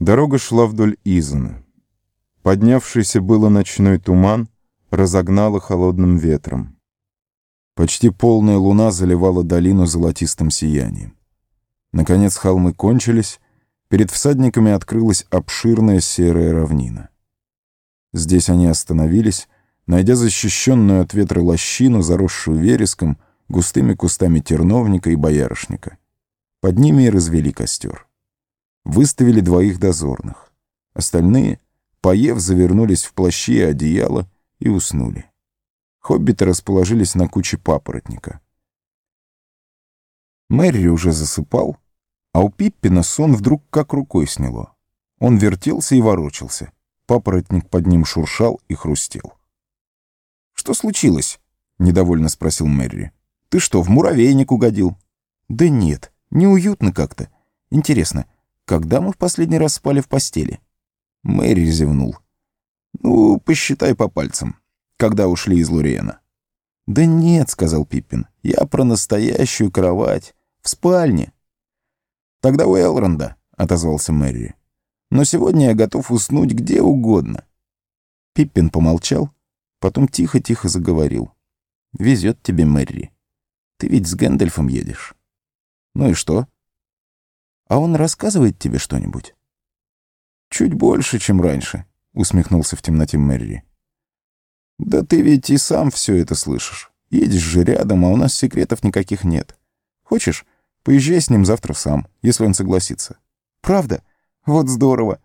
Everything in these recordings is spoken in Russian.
Дорога шла вдоль Изана. Поднявшийся было ночной туман разогнало холодным ветром. Почти полная луна заливала долину золотистым сиянием. Наконец холмы кончились, перед всадниками открылась обширная серая равнина. Здесь они остановились, найдя защищенную от ветра лощину, заросшую вереском, густыми кустами терновника и боярышника. Под ними и развели костер. Выставили двоих дозорных. Остальные, поев, завернулись в плащи и одеяло и уснули. Хоббиты расположились на куче папоротника. Мэри уже засыпал, а у Пиппина сон вдруг как рукой сняло. Он вертелся и ворочался. Папоротник под ним шуршал и хрустел. «Что случилось?» — недовольно спросил Мэри. «Ты что, в муравейник угодил?» «Да нет, неуютно как-то. Интересно, когда мы в последний раз спали в постели?» Мэри зевнул. «Ну, посчитай по пальцам, когда ушли из Луриена». «Да нет», — сказал Пиппин, — «я про настоящую кровать. В спальне». «Тогда у Элронда», — отозвался Мэри но сегодня я готов уснуть где угодно». Пиппин помолчал, потом тихо-тихо заговорил. «Везет тебе, Мэри. Ты ведь с Гэндальфом едешь. Ну и что? А он рассказывает тебе что-нибудь?» «Чуть больше, чем раньше», — усмехнулся в темноте Мэри. «Да ты ведь и сам все это слышишь. Едешь же рядом, а у нас секретов никаких нет. Хочешь, поезжай с ним завтра сам, если он согласится. Правда?» Вот здорово.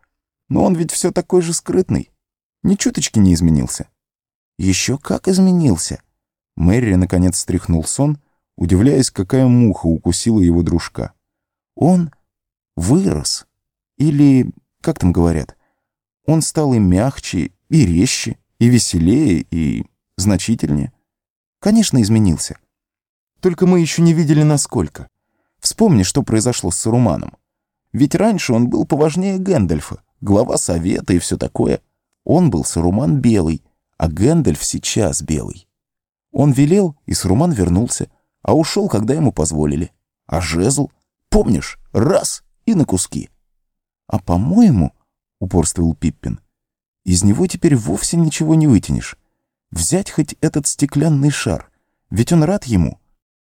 Но он ведь все такой же скрытный. Ни чуточки не изменился. Еще как изменился. Мэри наконец стряхнул сон, удивляясь, какая муха укусила его дружка. Он вырос. Или, как там говорят, он стал и мягче, и резче, и веселее, и значительнее. Конечно, изменился. Только мы еще не видели, насколько. Вспомни, что произошло с Саруманом. Ведь раньше он был поважнее Гэндальфа, глава совета и все такое. Он был Саруман белый, а Гэндальф сейчас белый. Он велел, и Саруман вернулся, а ушел, когда ему позволили. А жезл, помнишь, раз — и на куски. А по-моему, — упорствовал Пиппин, — из него теперь вовсе ничего не вытянешь. Взять хоть этот стеклянный шар, ведь он рад ему.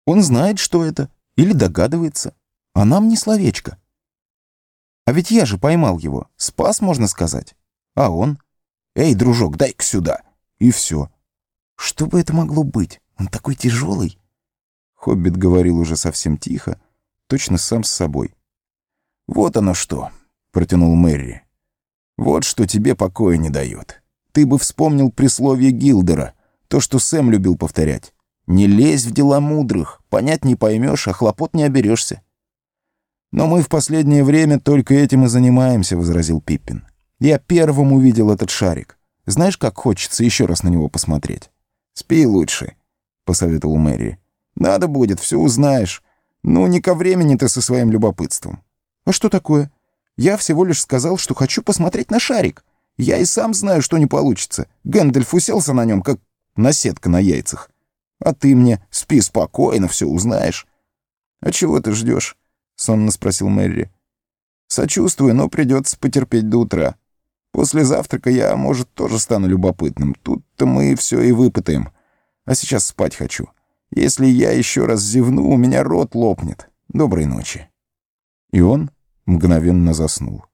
Он знает, что это, или догадывается, а нам не словечко. А ведь я же поймал его. Спас, можно сказать. А он? Эй, дружок, дай-ка сюда. И все. Что бы это могло быть? Он такой тяжелый. Хоббит говорил уже совсем тихо, точно сам с собой. «Вот оно что», — протянул Мэри. «Вот что тебе покоя не дает. Ты бы вспомнил присловие Гилдера, то, что Сэм любил повторять. Не лезь в дела мудрых, понять не поймешь, а хлопот не оберешься. «Но мы в последнее время только этим и занимаемся», — возразил Пиппин. «Я первым увидел этот шарик. Знаешь, как хочется еще раз на него посмотреть?» «Спи лучше», — посоветовал Мэри. «Надо будет, все узнаешь. Ну, не ко времени ты со своим любопытством». «А что такое? Я всего лишь сказал, что хочу посмотреть на шарик. Я и сам знаю, что не получится. Гэндальф уселся на нем, как наседка на яйцах. А ты мне спи спокойно, все узнаешь. А чего ты ждешь? сонно спросил Мэри. «Сочувствую, но придется потерпеть до утра. После завтрака я, может, тоже стану любопытным. Тут-то мы все и выпытаем. А сейчас спать хочу. Если я еще раз зевну, у меня рот лопнет. Доброй ночи». И он мгновенно заснул.